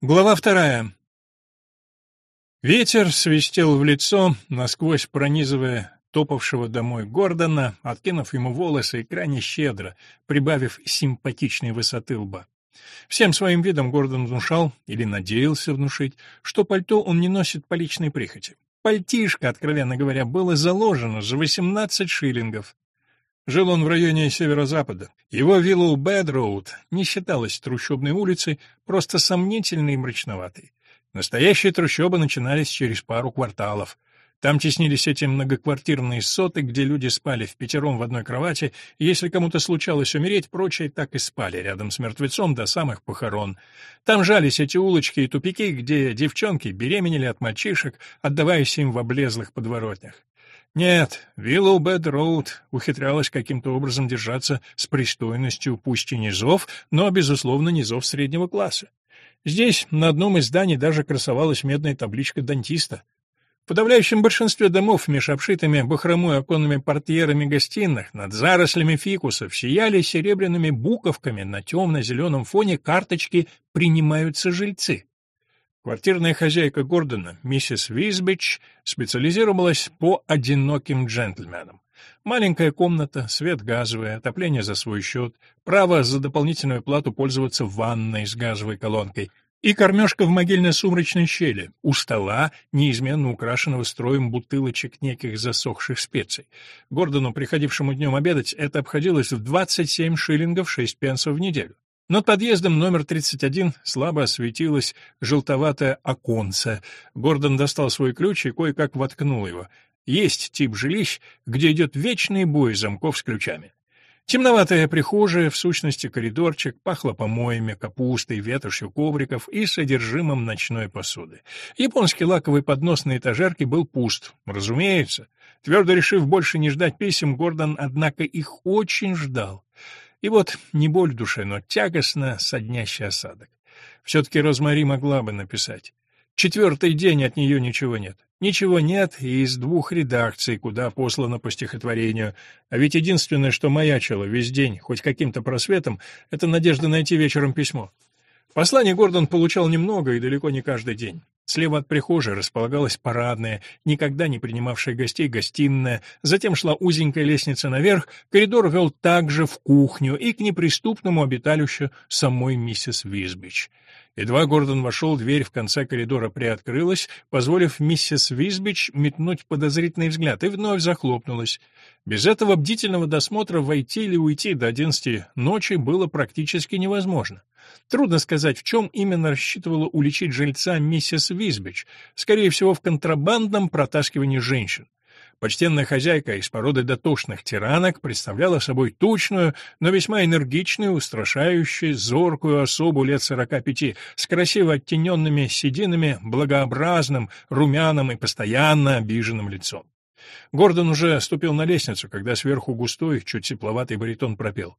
Глава вторая. Ветер свистел в лицо, насквозь пронизывая топавшего домой Гордона, откинув ему волосы и крайне щедро, прибавив симпатичной высоты лба. Всем своим видом Гордон внушал, или надеялся внушить, что пальто он не носит по личной прихоти. Пальтишко, откровенно говоря, было заложено за 18 шиллингов. Жил он в районе северо-запада. Его вилла Бэдроуд не считалась трущобной улицей, просто сомнительной и мрачноватой. Настоящие трущобы начинались через пару кварталов. Там теснились эти многоквартирные соты, где люди спали в пятером в одной кровати, и если кому-то случалось умереть, прочие так и спали рядом с мертвецом до самых похорон. Там жались эти улочки и тупики, где девчонки беременели от мальчишек, отдаваясь им в облезлых подворотнях. Нет, Виллоу Бэд Роуд ухитрялась каким-то образом держаться с пристойностью, пусть и низов, но, безусловно, низов среднего класса. Здесь на одном из зданий даже красовалась медная табличка дантиста. В подавляющем большинстве домов меж обшитыми бахромой оконными портьерами гостиных над зарослями фикусов сияли серебряными буковками на темно-зеленом фоне карточки «Принимаются жильцы». Квартирная хозяйка Гордона, миссис Визбич, специализировалась по одиноким джентльменам. Маленькая комната, свет газовый, отопление за свой счет, право за дополнительную плату пользоваться ванной с газовой колонкой и кормежка в могильно-сумрачной щели, у стола, неизменно украшенного строем бутылочек неких засохших специй. Гордону, приходившему днем обедать, это обходилось в 27 шиллингов 6 пенсов в неделю. Над подъездом номер 31 слабо осветилось желтоватое оконце. Гордон достал свой ключ и кое-как воткнул его. Есть тип жилищ, где идет вечный бой замков с ключами. Темноватая прихожая, в сущности коридорчик, пахло помоями, капустой, ветошью ковриков и содержимым ночной посуды. Японский лаковый поднос на этажерке был пуст, разумеется. Твердо решив больше не ждать писем, Гордон, однако, их очень ждал. И вот не боль в душе, но тягостно соднящий осадок. Все-таки Розмари могла бы написать. Четвертый день от нее ничего нет. Ничего нет и из двух редакций, куда послано по стихотворению. А ведь единственное, что маячило весь день, хоть каким-то просветом, это надежда найти вечером письмо. Посланий Гордон получал немного и далеко не каждый день. Слева от прихожей располагалась парадная, никогда не принимавшая гостей гостиная, затем шла узенькая лестница наверх, коридор вел также в кухню и к неприступному обиталищу самой миссис Визбич. Едва Гордон вошел, дверь в конце коридора приоткрылась, позволив миссис Визбич метнуть подозрительный взгляд, и вновь захлопнулась. Без этого бдительного досмотра войти или уйти до одиннадцати ночи было практически невозможно. Трудно сказать, в чем именно рассчитывала уличить жильца миссис скорее всего, в контрабандном протаскивании женщин. Почтенная хозяйка из породы дотошных тиранок представляла собой тучную, но весьма энергичную, устрашающую, зоркую особу лет сорока пяти, с красиво оттененными сединами, благообразным, румяным и постоянно обиженным лицом. Гордон уже ступил на лестницу, когда сверху густой, чуть тепловатый баритон пропел.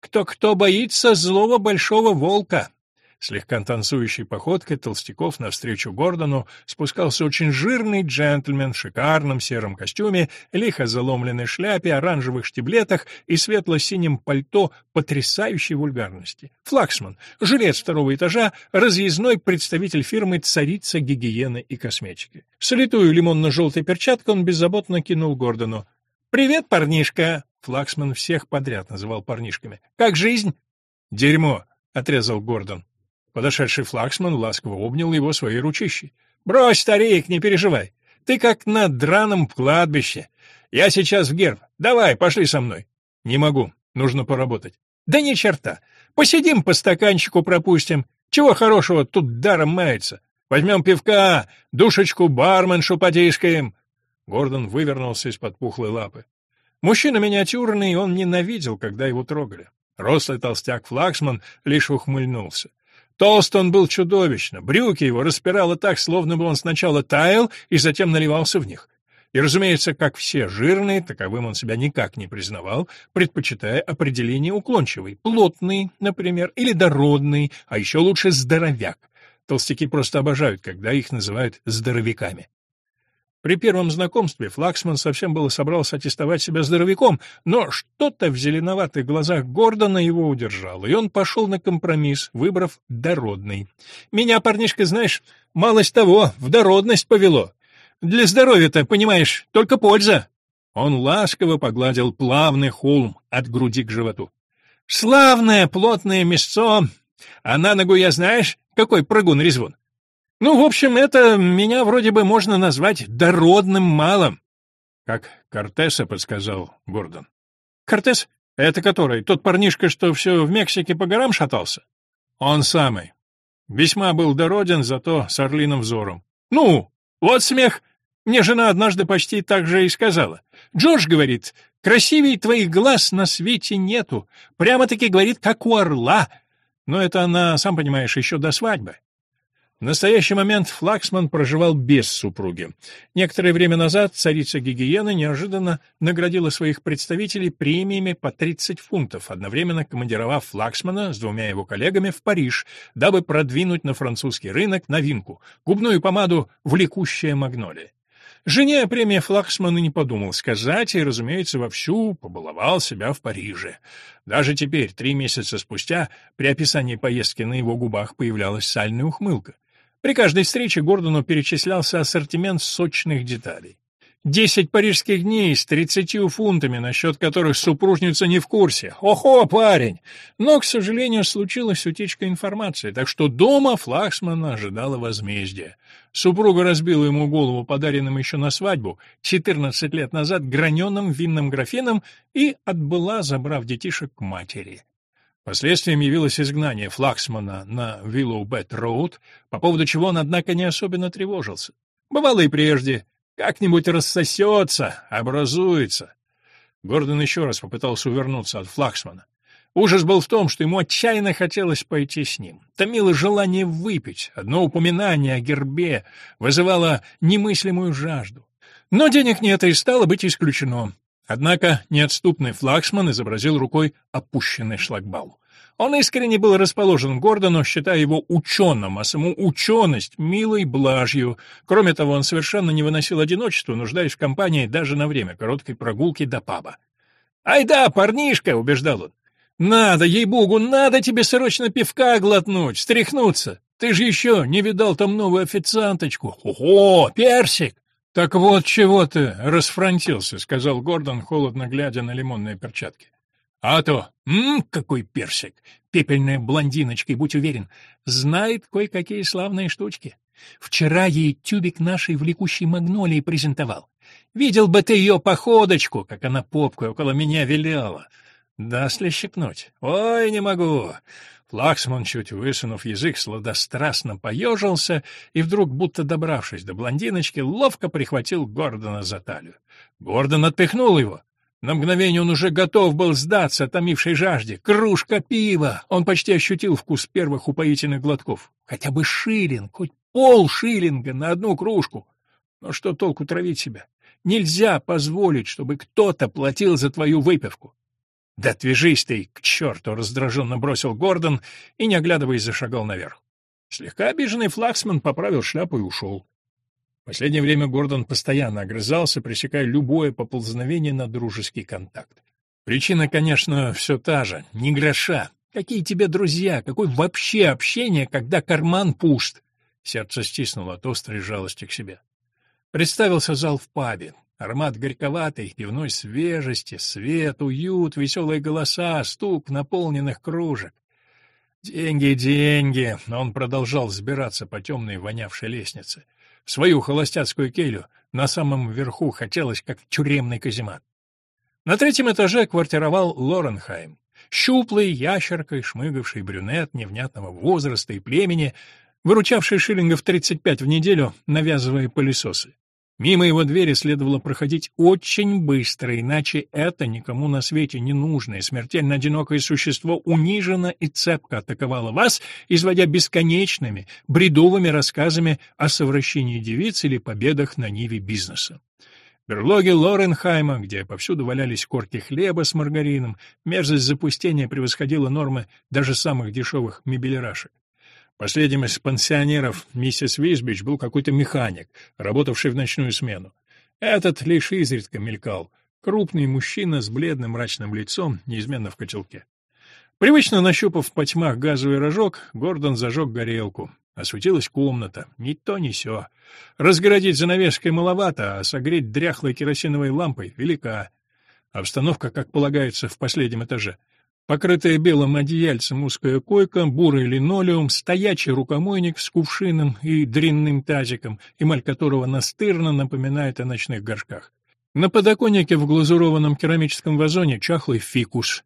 «Кто-кто боится злого большого волка, Слегка танцующей походкой толстяков навстречу Гордону спускался очень жирный джентльмен в шикарном сером костюме, лихо заломленной шляпе, оранжевых штиблетах и светло-синем пальто потрясающей вульгарности. Флаксман, жилец второго этажа, разъездной представитель фирмы «Царица гигиены и косметики». Солитую лимонно-желтой перчаткой он беззаботно кинул Гордону. «Привет, парнишка!» Флаксман всех подряд называл парнишками. «Как жизнь?» «Дерьмо!» — отрезал Гордон. Подошедший флагсман ласково обнял его своей ручищей. «Брось, старик, не переживай. Ты как на драном кладбище. Я сейчас в герб. Давай, пошли со мной». «Не могу. Нужно поработать». «Да ни черта. Посидим по стаканчику пропустим. Чего хорошего тут даром мается? Возьмем пивка, душечку барменшу потискаем». Гордон вывернулся из-под пухлой лапы. Мужчина миниатюрный, он ненавидел, когда его трогали. Рослый толстяк Флагсман лишь ухмыльнулся. Толст он был чудовищно, брюки его распирало так, словно бы он сначала таял и затем наливался в них. И, разумеется, как все жирные, таковым он себя никак не признавал, предпочитая определение уклончивый, плотный, например, или дородный, а еще лучше здоровяк. Толстяки просто обожают, когда их называют здоровяками. При первом знакомстве Флаксман совсем было собрался аттестовать себя здоровяком, но что-то в зеленоватых глазах Гордона его удержало, и он пошел на компромисс, выбрав дородный. «Меня, парнишка, знаешь, малость того, в дородность повело. Для здоровья-то, понимаешь, только польза». Он ласково погладил плавный холм от груди к животу. «Славное плотное мясцо! А на ногу я знаешь, какой прыгун-резвун? Ну, в общем, это меня вроде бы можно назвать дородным малым. Как Кортеса подсказал Гордон. Кортес? Это который? Тот парнишка, что все в Мексике по горам шатался? Он самый. Весьма был дороден, зато с орлиным взором. Ну, вот смех. Мне жена однажды почти так же и сказала. Джордж говорит, красивей твоих глаз на свете нету. Прямо-таки говорит, как у орла. Но это она, сам понимаешь, еще до свадьбы. В настоящий момент Флаксман проживал без супруги. Некоторое время назад царица Гигиена неожиданно наградила своих представителей премиями по 30 фунтов, одновременно командировав Флаксмана с двумя его коллегами в Париж, дабы продвинуть на французский рынок новинку — губную помаду «Влекущая магнолия». Жене о премии Флаксман и не подумал сказать, и, разумеется, вовсю побаловал себя в Париже. Даже теперь, три месяца спустя, при описании поездки на его губах появлялась сальная ухмылка. При каждой встрече Гордону перечислялся ассортимент сочных деталей. Десять парижских дней с тридцатью фунтами, насчет которых супружница не в курсе. Охо, парень! Но, к сожалению, случилась утечка информации, так что дома Флаксмана ожидала возмездия. Супруга разбила ему голову подаренным еще на свадьбу 14 лет назад граненым винным графином и отбыла, забрав детишек к матери. Последствием явилось изгнание Флаксмана на Виллоубед-роуд, по поводу чего он, однако, не особенно тревожился. Бывало и прежде. Как-нибудь рассосется, образуется. Гордон еще раз попытался увернуться от Флаксмана. Ужас был в том, что ему отчаянно хотелось пойти с ним. Томило желание выпить. Одно упоминание о гербе вызывало немыслимую жажду. Но денег нет, и стало быть исключено. Однако неотступный флагшман изобразил рукой опущенный шлагбаум. Он искренне был расположен к Гордону, считая его ученым, а саму ученость милой блажью. Кроме того, он совершенно не выносил одиночества, нуждаясь в компании даже на время короткой прогулки до паба. «Ай да, парнишка!» — убеждал он. «Надо, ей-богу, надо тебе срочно пивка глотнуть, стряхнуться. Ты же еще не видал там новую официанточку. Ого, персик!» «Так вот чего ты расфронтился», — сказал Гордон, холодно глядя на лимонные перчатки. «А то, ммм, какой персик! Пепельная блондиночка, и будь уверен, знает кое-какие славные штучки. Вчера ей тюбик нашей влекущей магнолии презентовал. Видел бы ты ее походочку, как она попкой около меня виляла. Даст ли щипнуть? Ой, не могу. Флаксман, чуть высунув язык, сладострастно поежился и вдруг, будто добравшись до блондиночки, ловко прихватил Гордона за талию. Гордон отпихнул его. На мгновение он уже готов был сдаться томившей жажде. Кружка пива! Он почти ощутил вкус первых упоительных глотков. Хотя бы шиллинг, хоть пол шиллинга на одну кружку. Но что толку травить себя? Нельзя позволить, чтобы кто-то платил за твою выпивку. «Да отвяжись ты, к черту!» — раздраженно бросил Гордон и, не оглядываясь, зашагал наверх. Слегка обиженный флагсман поправил шляпу и ушел. В последнее время Гордон постоянно огрызался, пресекая любое поползновение на дружеский контакт. Причина, конечно, все та же — не гроша. Какие тебе друзья? Какое вообще общение, когда карман пуст? Сердце стиснуло от острой жалости к себе. Представился зал в пабе. Аромат горьковатой, пивной свежести, свет, уют, веселые голоса, стук наполненных кружек. Деньги, деньги! Он продолжал взбираться по темной вонявшей лестнице. В свою холостяцкую келью на самом верху хотелось, как тюремный каземат. На третьем этаже квартировал Лоренхайм. Щуплый, ящеркой, шмыгавший брюнет невнятного возраста и племени, выручавший шиллингов 35 в неделю, навязывая пылесосы. Мимо его двери следовало проходить очень быстро, иначе это никому на свете не нужное, смертельно одинокое существо униженно и цепко атаковало вас, изводя бесконечными, бредовыми рассказами о совращении девиц или победах на ниве бизнеса. Берлоги Лоренхайма, где повсюду валялись корки хлеба с маргарином, мерзость запустения превосходила нормы даже самых дешевых мебелерашек. Последним из пансионеров миссис Висбич был какой-то механик, работавший в ночную смену. Этот лишь изредка мелькал. Крупный мужчина с бледным мрачным лицом, неизменно в котелке. Привычно нащупав по тьмах газовый рожок, Гордон зажег горелку. Осветилась комната. Ни то, ни сё. Разгородить занавеской маловато, а согреть дряхлой керосиновой лампой велика. Обстановка, как полагается, в последнем этаже. Покрытая белым одеяльцем узкая койка, бурый линолеум, стоячий рукомойник с кувшином и дрянным тазиком, эмаль которого настырно напоминает о ночных горшках. На подоконнике в глазурованном керамическом вазоне чахлый фикус.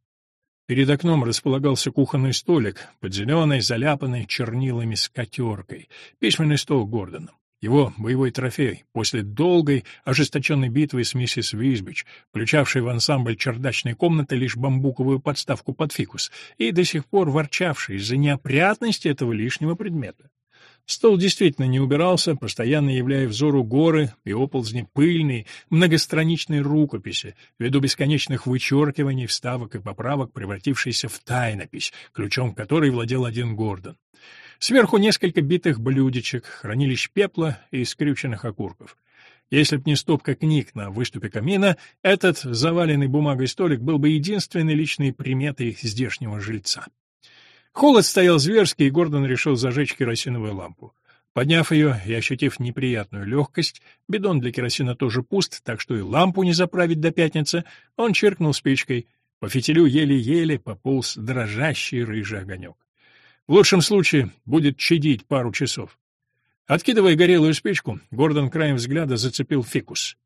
Перед окном располагался кухонный столик под зеленой, заляпанной чернилами скатеркой, письменный стол Гордона. Его боевой трофей после долгой, ожесточенной битвы с миссис Визбич, включавшей в ансамбль чердачной комнаты лишь бамбуковую подставку под фикус, и до сих пор ворчавший из-за неопрятности этого лишнего предмета. Стол действительно не убирался, постоянно являя взору горы и оползни пыльной, многостраничной рукописи, ввиду бесконечных вычеркиваний, вставок и поправок, превратившейся в тайнопись, ключом которой владел один Гордон. Сверху несколько битых блюдечек, хранилищ пепла и скрюченных окурков. Если б не стопка книг на выступе камина, этот заваленный бумагой столик был бы единственной личной приметой здешнего жильца. Холод стоял зверский, и Гордон решил зажечь керосиновую лампу. Подняв ее и ощутив неприятную легкость, бидон для керосина тоже пуст, так что и лампу не заправить до пятницы, он чиркнул спичкой. По фитилю еле-еле пополз дрожащий рыжий огонек. В лучшем случае будет чадить пару часов. Откидывая горелую спичку, Гордон краем взгляда зацепил фикус.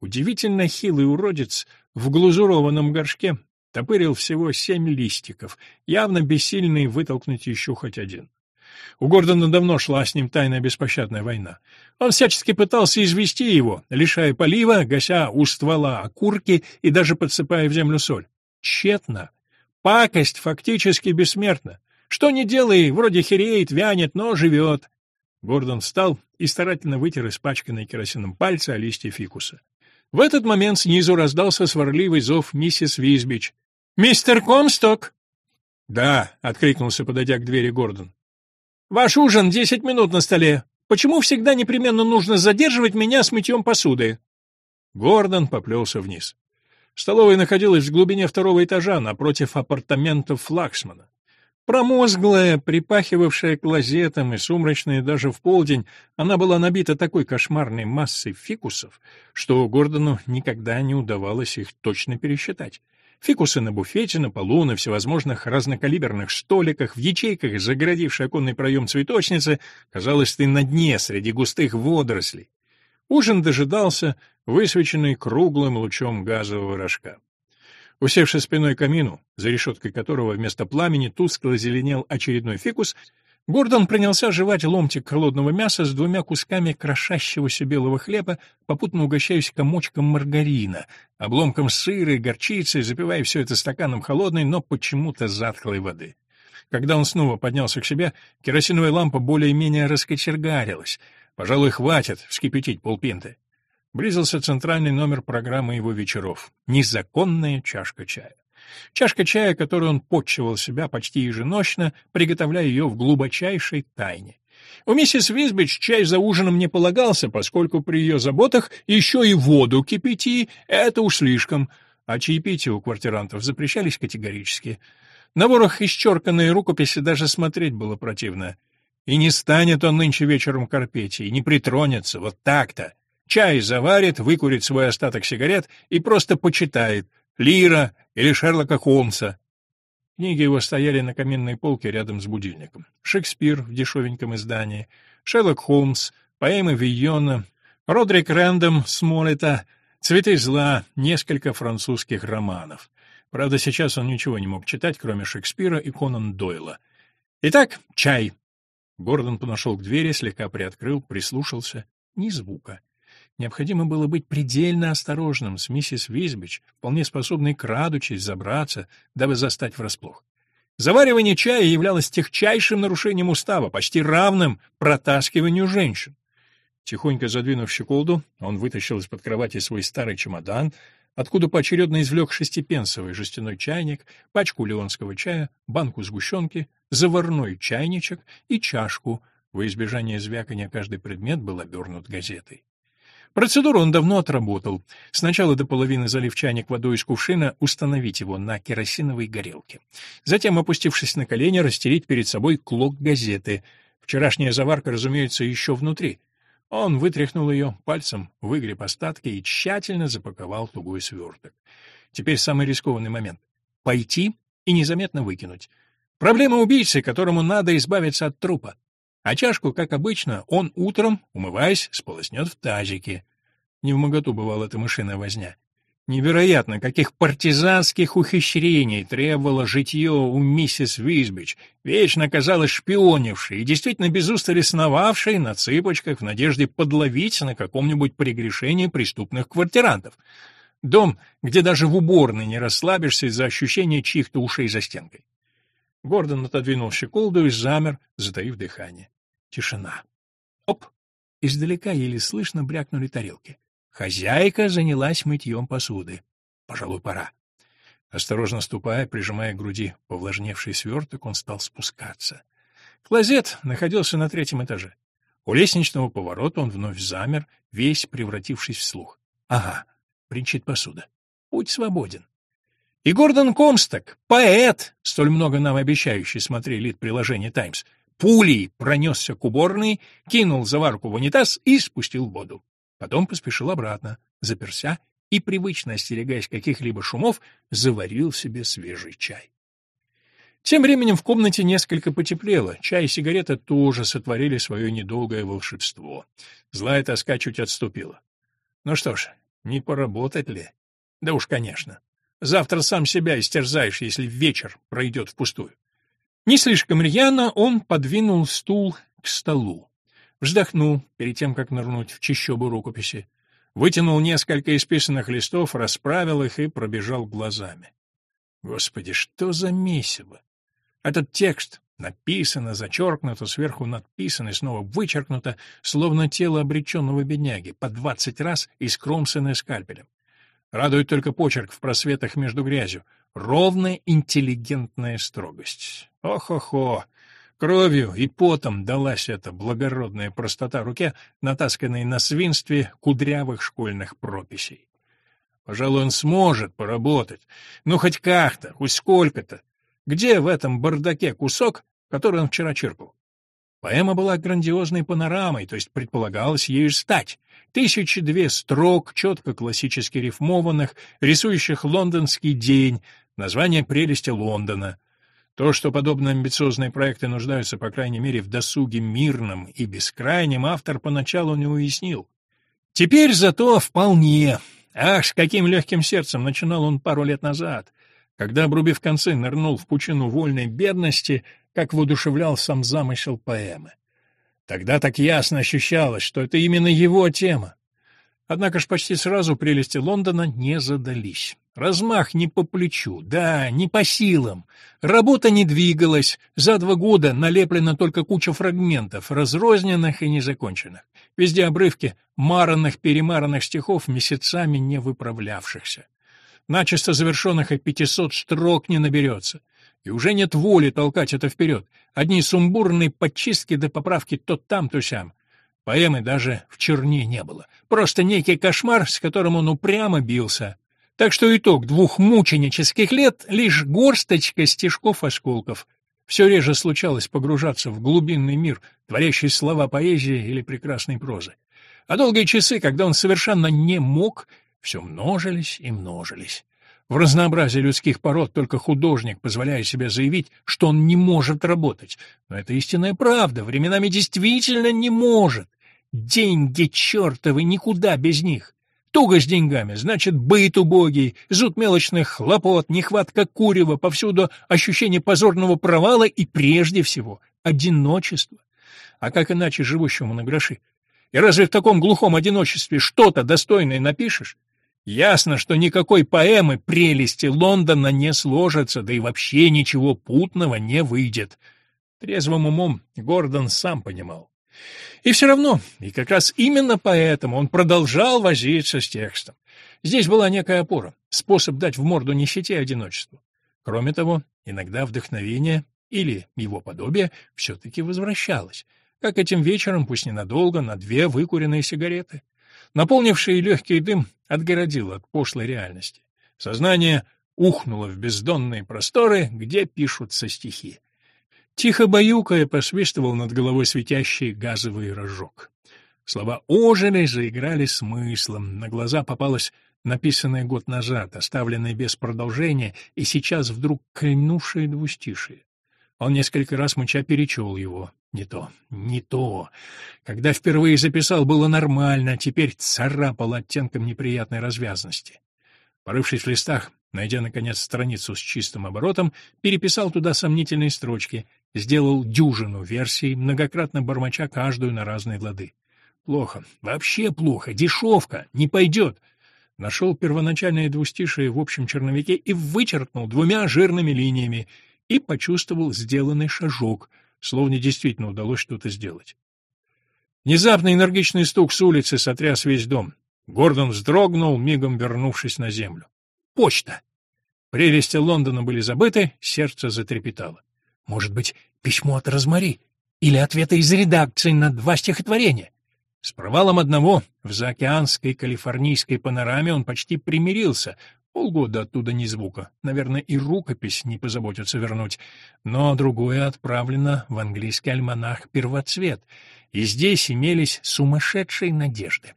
Удивительно хилый уродец в глазурованном горшке топырил всего семь листиков, явно бессильный вытолкнуть еще хоть один. У Гордона давно шла с ним тайная беспощадная война. Он всячески пытался извести его, лишая полива, гася у ствола окурки и даже подсыпая в землю соль. Тщетно. Пакость фактически бессмертна. Что ни делай, вроде хереет, вянет, но живет. Гордон встал и старательно вытер испачканные керосином пальцы о листья фикуса. В этот момент снизу раздался сварливый зов миссис Визбич. «Мистер Комсток!» «Да», — откликнулся, подойдя к двери Гордон. «Ваш ужин десять минут на столе. Почему всегда непременно нужно задерживать меня с мытьем посуды?» Гордон поплелся вниз. Столовая находилась в глубине второго этажа, напротив апартаментов Флаксмана. Промозглая, припахивавшая клозетом и сумрачная даже в полдень, она была набита такой кошмарной массой фикусов, что Гордону никогда не удавалось их точно пересчитать. Фикусы на буфете, на полу, на всевозможных разнокалиберных столиках, в ячейках, загородившей оконный проем цветочницы, казалось, ты на дне среди густых водорослей. Ужин дожидался, высвеченный круглым лучом газового рожка. Усевшись спиной к камину, за решеткой которого вместо пламени тускло зеленел очередной фикус, Гордон принялся жевать ломтик холодного мяса с двумя кусками крошащегося белого хлеба, попутно угощаясь комочком маргарина, обломком сыра и горчицы, запивая все это стаканом холодной, но почему-то затхлой воды. Когда он снова поднялся к себе, керосиновая лампа более-менее раскочергарилась. Пожалуй, хватит вскипятить полпинты. Близился центральный номер программы его вечеров — «Незаконная чашка чая». Чашка чая, которой он подчивал себя почти еженочно, приготовляя ее в глубочайшей тайне. У миссис Визбич чай за ужином не полагался, поскольку при ее заботах еще и воду кипяти — это уж слишком, а чаепитие у квартирантов запрещались категорически. На ворох исчерканные рукописи даже смотреть было противно. И не станет он нынче вечером корпеть, и не притронется, вот так-то. Чай заварит, выкурит свой остаток сигарет и просто почитает — Лира или Шерлока Холмса. Книги его стояли на каминной полке рядом с будильником. Шекспир в дешевеньком издании, Шерлок Холмс, поэмы Вийона, Родрик Рэндом Смолета, «Цветы зла», несколько французских романов. Правда, сейчас он ничего не мог читать, кроме Шекспира и Конан Дойла. Итак, чай. Гордон подошел к двери, слегка приоткрыл, прислушался. Ни звука. Необходимо было быть предельно осторожным с миссис Визбич, вполне способной крадучись забраться, дабы застать врасплох. Заваривание чая являлось техчайшим нарушением устава, почти равным протаскиванию женщин. Тихонько задвинув щеколду, он вытащил из-под кровати свой старый чемодан, откуда поочередно извлек шестипенсовый жестяной чайник, пачку леонского чая, банку сгущенки, заварной чайничек и чашку. Во избежание звякания каждый предмет был обернут газетой. Процедуру он давно отработал. Сначала до половины залив чайник водой из кувшина, установить его на керосиновой горелке. Затем, опустившись на колени, растереть перед собой клок газеты. Вчерашняя заварка, разумеется, еще внутри. Он вытряхнул ее, пальцем выгреб остатки и тщательно запаковал тугой сверток. Теперь самый рискованный момент — пойти и незаметно выкинуть. Проблема убийцы, которому надо избавиться от трупа. А чашку, как обычно, он утром, умываясь, сполоснет в тазике. Не в моготу бывала эта мышиная возня. Невероятно, каких партизанских ухищрений требовало житье у миссис Визбич, вечно казалось шпионившей и действительно без устали сновавшей на цыпочках в надежде подловить на каком-нибудь прегрешении преступных квартирантов. Дом, где даже в уборной не расслабишься из-за ощущения чьих-то ушей за стенкой. Гордон отодвинул щеколду и замер, затаив дыхание. Тишина. Оп! Издалека еле слышно брякнули тарелки. Хозяйка занялась мытьем посуды. Пожалуй, пора. Осторожно ступая, прижимая к груди повлажневший сверток, он стал спускаться. Клозет находился на третьем этаже. У лестничного поворота он вновь замер, весь превратившись в слух. Ага, принчит посуда. Путь свободен. И Гордон Комсток, поэт, столь много нам обещающий, смотри лид приложения «Таймс», пулей пронесся к уборной, кинул заварку в унитаз и спустил воду. Потом поспешил обратно, заперся и, привычно остерегаясь каких-либо шумов, заварил себе свежий чай. Тем временем в комнате несколько потеплело, чай и сигарета тоже сотворили свое недолгое волшебство. Злая тоска чуть отступила. Ну что ж, не поработать ли? Да уж, конечно. Завтра сам себя истерзаешь, если вечер пройдет впустую. Не слишком рьяно он подвинул стул к столу. Вздохнул перед тем, как нырнуть в чищобу рукописи. Вытянул несколько исписанных листов, расправил их и пробежал глазами. Господи, что за месиво! Этот текст написано, зачеркнуто, сверху надписано и снова вычеркнуто, словно тело обреченного бедняги, по двадцать раз искромсанное скальпелем. Радует только почерк в просветах между грязью. Ровная интеллигентная строгость. Ох-охо! Кровью и потом далась эта благородная простота руке, натасканной на свинстве кудрявых школьных прописей. Пожалуй, он сможет поработать. Ну, хоть как-то, хоть сколько-то. Где в этом бардаке кусок, который он вчера черпал? Поэма была грандиозной панорамой, то есть предполагалось ею стать. Тысячи две строк, четко классически рифмованных, рисующих лондонский день, название прелести Лондона — то, что подобные амбициозные проекты нуждаются, по крайней мере, в досуге мирном и бескрайнем, автор поначалу не уяснил. Теперь зато вполне. Ах, с каким легким сердцем начинал он пару лет назад, когда, обрубив концы, нырнул в пучину вольной бедности, как воодушевлял сам замысел поэмы. Тогда так ясно ощущалось, что это именно его тема. Однако ж почти сразу прелести Лондона не задались. Размах не по плечу, да, не по силам. Работа не двигалась, за два года налеплена только куча фрагментов, разрозненных и незаконченных. Везде обрывки маранных-перемаранных стихов, месяцами не выправлявшихся. Начисто завершенных и пятисот строк не наберется. И уже нет воли толкать это вперед. Одни сумбурные подчистки до поправки то там, то сям. Поэмы даже в черне не было. Просто некий кошмар, с которым он упрямо бился. Так что итог двух мученических лет — лишь горсточка стежков-осколков. Все реже случалось погружаться в глубинный мир, творящий слова поэзии или прекрасной прозы. А долгие часы, когда он совершенно не мог, все множились и множились. В разнообразии людских пород только художник позволяет себе заявить, что он не может работать. Но это истинная правда, временами действительно не может. Деньги чертовы, никуда без них. Туго с деньгами, значит, быт убогий, зуд мелочных хлопот, нехватка курева, повсюду ощущение позорного провала и, прежде всего, одиночество. А как иначе живущему на гроши? И разве в таком глухом одиночестве что-то достойное напишешь? Ясно, что никакой поэмы прелести Лондона не сложится, да и вообще ничего путного не выйдет. Трезвым умом Гордон сам понимал. И все равно, и как раз именно поэтому он продолжал возиться с текстом. Здесь была некая опора, способ дать в морду нищете и одиночеству. Кроме того, иногда вдохновение или его подобие все-таки возвращалось, как этим вечером, пусть ненадолго, на две выкуренные сигареты. Наполнивший легкий дым отгородил от пошлой реальности. Сознание ухнуло в бездонные просторы, где пишутся стихи. Тихо баюкая посвистывал над головой светящий газовый рожок. Слова ожили, заиграли смыслом, на глаза попалось написанное год назад, оставленное без продолжения, и сейчас вдруг кольнувшее двустишие. Он несколько раз мыча перечел его. Не то, не то. Когда впервые записал, было нормально, теперь царапал оттенком неприятной развязности. Порывшись в листах, найдя, наконец, страницу с чистым оборотом, переписал туда сомнительные строчки, сделал дюжину версий, многократно бормоча каждую на разные лады. Плохо, вообще плохо, дешевка, не пойдет. Нашел первоначальные двустишие в общем черновике и вычеркнул двумя жирными линиями, и почувствовал сделанный шажок, словно действительно удалось что-то сделать. Внезапный энергичный стук с улицы сотряс весь дом. Гордон вздрогнул, мигом вернувшись на землю. Почта! Прелести Лондона были забыты, сердце затрепетало. Может быть, письмо от Розмари? Или ответы из редакции на два стихотворения? С провалом одного в заокеанской калифорнийской панораме он почти примирился. Полгода оттуда ни звука. Наверное, и рукопись не позаботятся вернуть. Но другое отправлено в английский альманах «Первоцвет», и здесь имелись сумасшедшие надежды.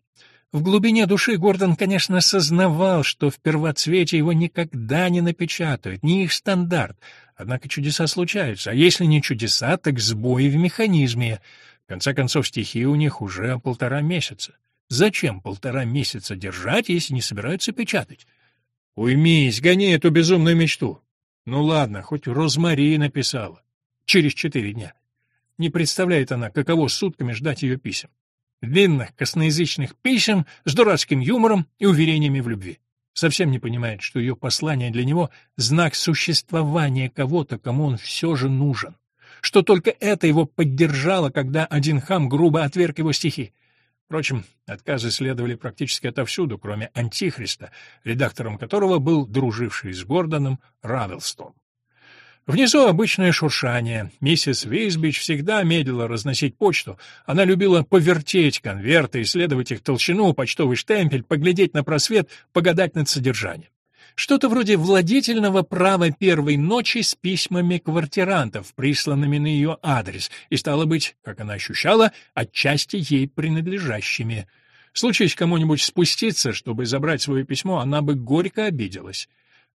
В глубине души Гордон, конечно, сознавал, что в первоцвете его никогда не напечатают, не их стандарт. Однако чудеса случаются, а если не чудеса, так сбои в механизме. В конце концов, стихи у них уже полтора месяца. Зачем полтора месяца держать, если не собираются печатать? Уймись, гони эту безумную мечту. Ну ладно, хоть Розмари написала. Через четыре дня. Не представляет она, каково сутками ждать ее писем. Длинных, косноязычных писем с дурацким юмором и уверениями в любви. Совсем не понимает, что ее послание для него — знак существования кого-то, кому он все же нужен что только это его поддержало, когда один хам грубо отверг его стихи. Впрочем, отказы следовали практически отовсюду, кроме «Антихриста», редактором которого был друживший с Гордоном Равелстон. Внизу обычное шуршание. Миссис Вейсбич всегда медлила разносить почту. Она любила повертеть конверты, исследовать их толщину, почтовый штемпель, поглядеть на просвет, погадать над содержанием. Что-то вроде владетельного права первой ночи с письмами квартирантов, присланными на ее адрес, и, стало быть, как она ощущала, отчасти ей принадлежащими. Случись кому-нибудь спуститься, чтобы забрать свое письмо, она бы горько обиделась.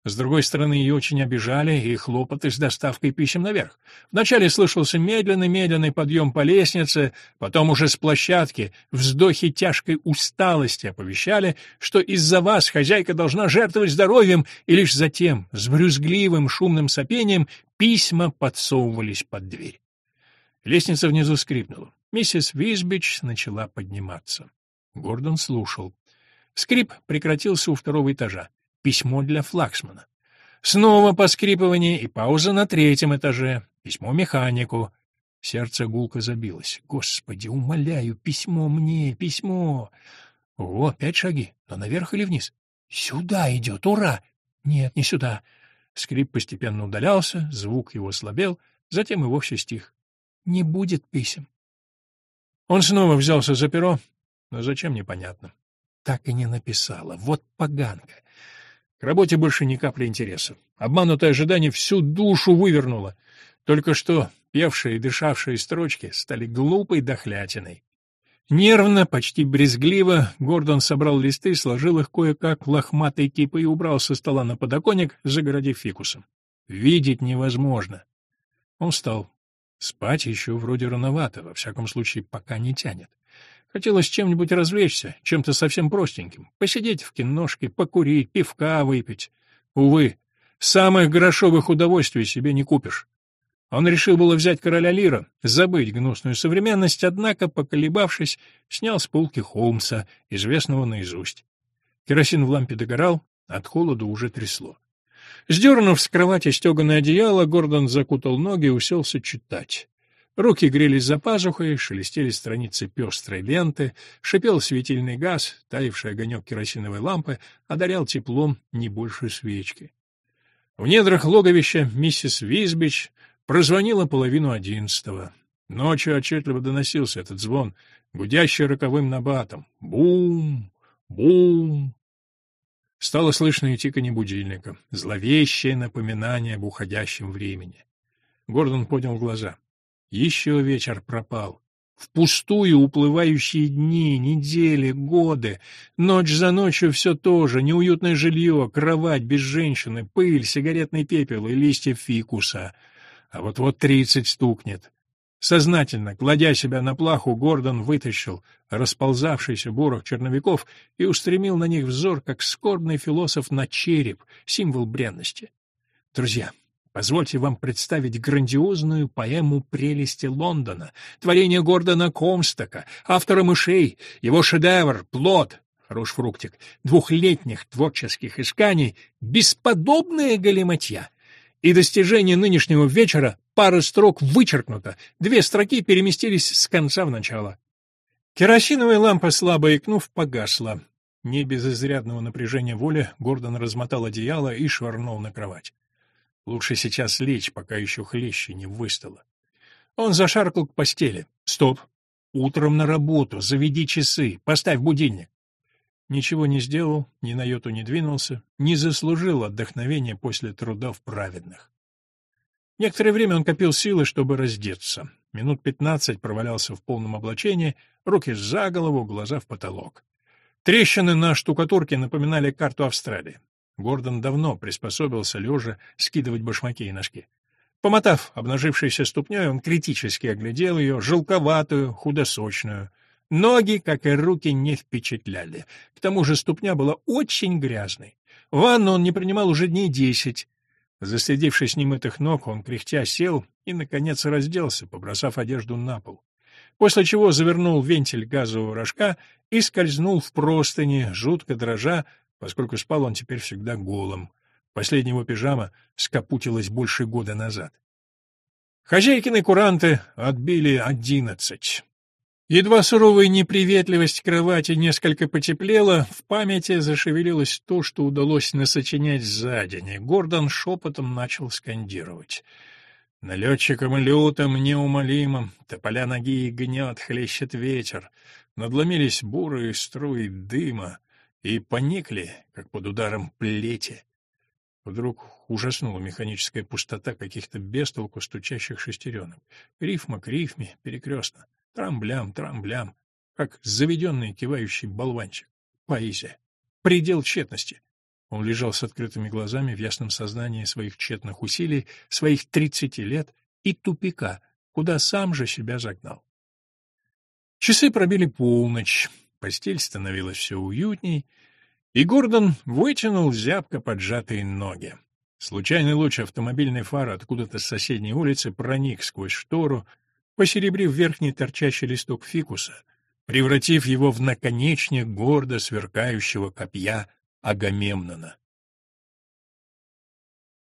С другой стороны, ее очень обижали и хлопоты с доставкой писем наверх. Вначале слышался медленный-медленный подъем по лестнице, потом уже с площадки вздохи тяжкой усталости оповещали, что из-за вас хозяйка должна жертвовать здоровьем, и лишь затем, с брюзгливым шумным сопением, письма подсовывались под дверь. Лестница внизу скрипнула. Миссис Визбич начала подниматься. Гордон слушал. Скрип прекратился у второго этажа письмо для Флаксмана. Снова поскрипывание и пауза на третьем этаже. Письмо механику. Сердце гулко забилось. Господи, умоляю, письмо мне, письмо. О, пять шаги. Но наверх или вниз? Сюда идет, ура! Нет, не сюда. Скрип постепенно удалялся, звук его слабел, затем и вовсе стих. Не будет писем. Он снова взялся за перо, но зачем, непонятно. Так и не написала. Вот поганка. К работе больше ни капли интереса. Обманутое ожидание всю душу вывернуло. Только что певшие и дышавшие строчки стали глупой дохлятиной. Нервно, почти брезгливо, Гордон собрал листы, сложил их кое-как в лохматые кипы и убрал со стола на подоконник, загородив фикусом. Видеть невозможно. Он встал. Спать еще вроде рановато, во всяком случае, пока не тянет. Хотелось чем-нибудь развлечься, чем-то совсем простеньким. Посидеть в киношке, покурить, пивка выпить. Увы, самых грошовых удовольствий себе не купишь. Он решил было взять короля Лира, забыть гнусную современность, однако, поколебавшись, снял с полки Холмса, известного наизусть. Керосин в лампе догорал, от холода уже трясло. Сдернув с кровати стеганое одеяло, Гордон закутал ноги и уселся читать. Руки грелись за пазухой, шелестели страницы пестрой ленты, шипел светильный газ, таявший огонек керосиновой лампы одарял теплом не больше свечки. В недрах логовища миссис Визбич Прозвонило половину одиннадцатого. Ночью отчетливо доносился этот звон, гудящий роковым набатом. Бум! Бум! Стало слышно и тиканье будильника, зловещее напоминание об уходящем времени. Гордон поднял глаза. Еще вечер пропал. Впустую уплывающие дни, недели, годы. Ночь за ночью все то же. Неуютное жилье, кровать без женщины, пыль, сигаретный пепел и листья фикуса. А вот-вот тридцать стукнет. Сознательно, кладя себя на плаху, Гордон вытащил расползавшийся бурок черновиков и устремил на них взор, как скорбный философ на череп, символ бренности. Друзья, Позвольте вам представить грандиозную поэму «Прелести Лондона», творение Гордона Комстока, автора «Мышей», его шедевр «Плод», хорош фруктик, двухлетних творческих исканий, бесподобная галиматья. И достижение нынешнего вечера пара строк вычеркнута, две строки переместились с конца в начало. Керосиновая лампа, слабо икнув, погасла. Не без изрядного напряжения воли Гордон размотал одеяло и швырнул на кровать. Лучше сейчас лечь, пока еще хлеще не выстало. Он зашаркал к постели. Стоп. Утром на работу, заведи часы, поставь будильник. Ничего не сделал, ни на йоту не двинулся, не заслужил отдохновения после трудов праведных. Некоторое время он копил силы, чтобы раздеться. Минут пятнадцать провалялся в полном облачении, руки за голову, глаза в потолок. Трещины на штукатурке напоминали карту Австралии. Гордон давно приспособился лежа скидывать башмаки и носки. Помотав обнажившейся ступней, он критически оглядел ее, желковатую, худосочную. Ноги, как и руки, не впечатляли. К тому же ступня была очень грязной. Ванну он не принимал уже дней десять. Застыдившись немытых ног, он кряхтя сел и, наконец, разделся, побросав одежду на пол. После чего завернул вентиль газового рожка и скользнул в простыни, жутко дрожа, поскольку спал он теперь всегда голым. Последняя его пижама скопутилась больше года назад. Хозяйкины куранты отбили одиннадцать. Едва суровая неприветливость кровати несколько потеплела, в памяти зашевелилось то, что удалось насочинять за день, и Гордон шепотом начал скандировать. Налетчиком лютым, неумолимым, тополя ноги гнет, хлещет ветер. Надломились бурые струи дыма и поникли, как под ударом плети. Вдруг ужаснула механическая пустота каких-то бестолку стучащих шестеренок. Рифма к рифме, перекрестно. Трамблям, трамблям, как заведенный кивающий болванчик. Поэзия. Предел тщетности. Он лежал с открытыми глазами в ясном сознании своих тщетных усилий, своих тридцати лет и тупика, куда сам же себя загнал. Часы пробили полночь. Постель становилась все уютней, и Гордон вытянул зябко поджатые ноги. Случайный луч автомобильной фары откуда-то с соседней улицы проник сквозь штору, посеребрив верхний торчащий листок фикуса, превратив его в наконечник гордо сверкающего копья Агамемнона.